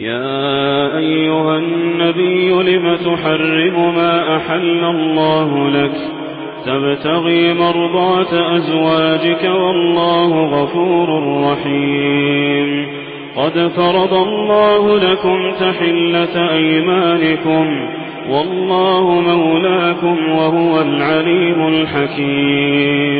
يا أيها النبي لم تحرم ما أحل الله لك؟ تبتغي مرضات أزواجك والله غفور رحيم. قد فرض الله لكم تحلة أيمانكم. والله مولاكم وهو العليم الحكيم.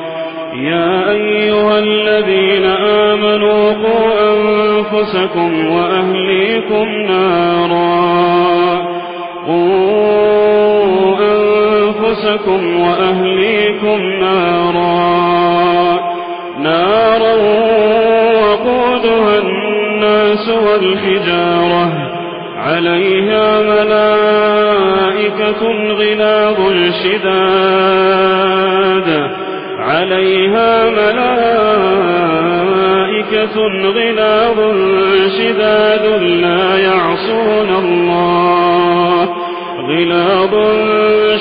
يا أيها الذين آمنوا قوا أنفسكم وأهليكم نارا. قوا أنفسكم وأهليكم نارا. نارا وقودها الناس والحجارة. عليها ملائكة غلاظ شداد. عليها ملائكة غلاظ شداد لا يعصون الله. غلاظ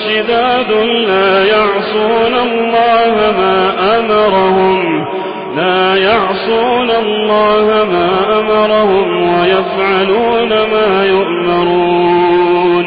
شداد لا يعصون الله ما أمرهم. لا يعصون الله ما أمرهم ويفعلون ما يؤمرون.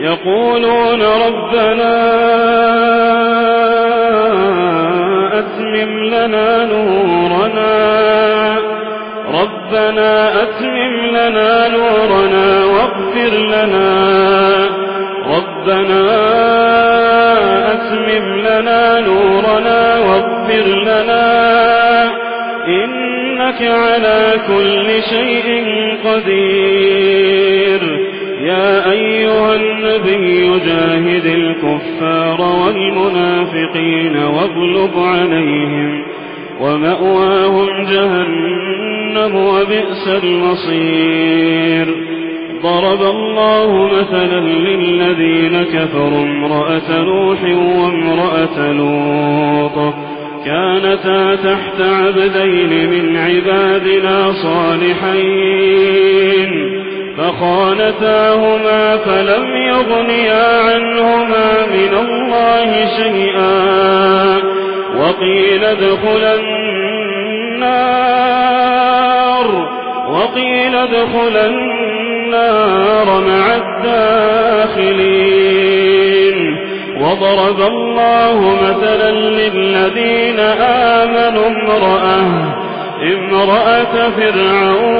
يقولون ربنا أتمم لنا نورنا. ربنا أتمم لنا نورنا واغفر لنا. ربنا أتمم لنا نورنا واغفر لنا. إنك على كل شيء قدير. يا أيها النبي جاهد الكفار والمنافقين واغلب عليهم ومأواهم جهنم وبئس المصير. ضرب الله مثلا للذين كفروا امرأة نوح وامرأة لوط. كانتا تحت عبدين من عبادنا صالحين. فخانتاهما فلم يغنيا عنهما من الله شيئا وقيل ادخلا النار وقيل ادخلا النار مع الداخلين وضرب الله مثلا للذين آمنوا امرأة امرأة فرعون